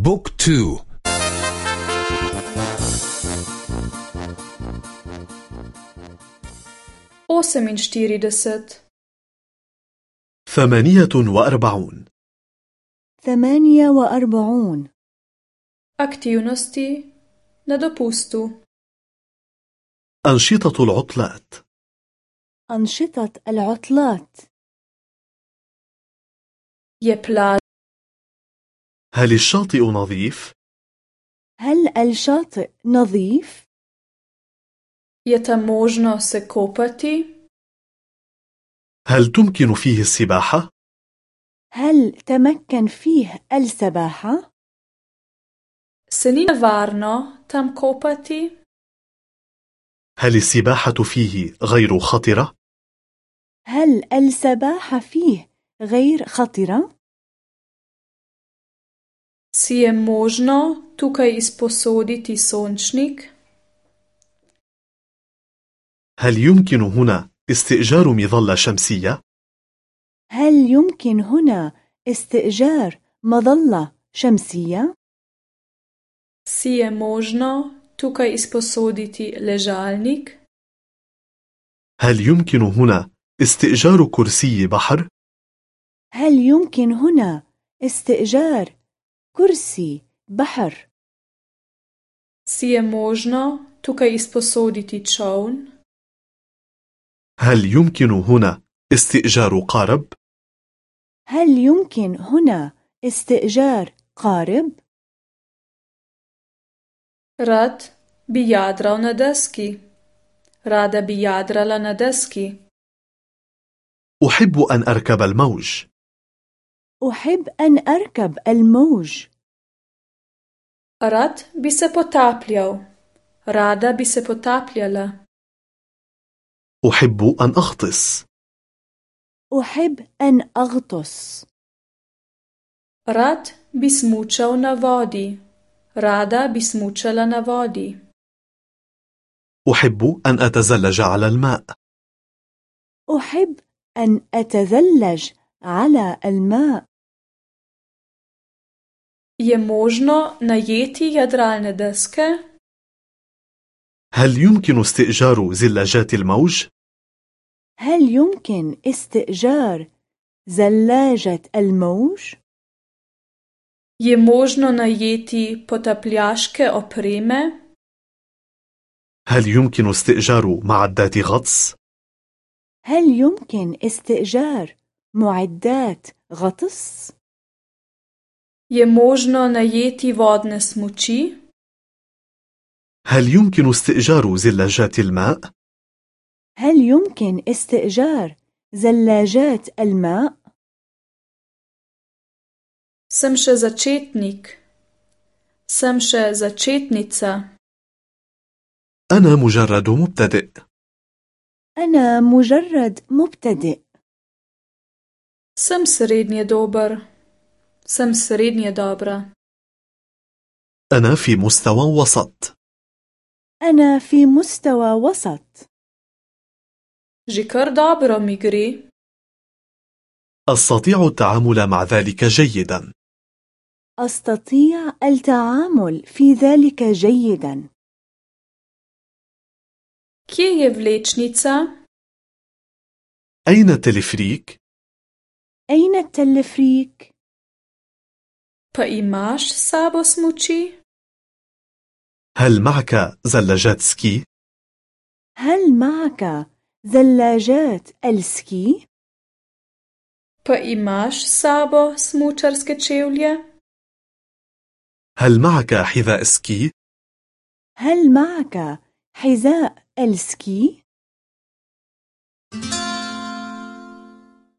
بوك تو. oseminštirideset ثمانية وأربعون. ثمانية وأربعون. na dopustu أنشطة العطلات. أنشطة العطلات. plaž هل الشاطئ نظيف؟ هل الشاطئ نظيف؟ se kopati هل تمكن فيه السباحة؟ هل تمكن فيه السباحة؟ ni nevarno tam kopati هل السباحة فيه غير خطرة؟ هل السباحة فيه غير خطرة؟ Si je možno tukaj izposoditi sončnik هل يمكن هنا استئجار مظلة شمسية؟ هل يمكن هنا استئجار مظلة شمسية؟ si je možno tukaj izposoditi ležalnik هل يمكن هنا استئجار كرسي بحر؟ هل يمكن هنا استئجار كرسي بحر سي هل يمكن هنا استئجار قارب؟ هل يمكن هنا استئجار قارب؟ رات بيادرا نادسكي رادا بيادرا لنادسكي أحب أن أركب الموج. أحب أن أركب الموج. Rad bi se potapljal rada bi se potapljala أحب أن أغطس. أحب أن أغطس. Rad bi smučal na vodi rada bi smučala na vodi أحب أن أتزلج على الماء. أحب أن أتزلج على الماء Je možno najeti jadralne deske? هل يمكن استئجار زلاجات الموج؟ هل يمكن استئجار زلاجة الموج؟ Je možno najeti potapljaške opreme? هل يمكن استئجار معدات غطس؟ هل يمكن استئجار معدات غطس؟ Je možno najeti vodne smuči? هل يمكن استئجار زلاجات الماء؟ هل يمكن استئجار زلاجات الماء؟ Sem še začetnik. Sem še začetnica. أنا مجرد مبتدئ أنا مجرد مبتدئ Sem srednje dober. Sem srednje dobra. أنا في مستوى وسط أنا في مستوى وسط Že kar dobro mi gre. أستطيع التعامل مع ذلك جيدا أستطيع التعامل في ذلك جيدا je vlečnica? أين التلفريك؟ أين التلفريك؟ Pa imaš s sabo smuči? هل معك زلاجات سكي؟ هل معك زلاجات السكي؟ Pa imaš s sabo smučarske čevlje? هل معك حذاء سكي؟ هل معك حذاء السكي؟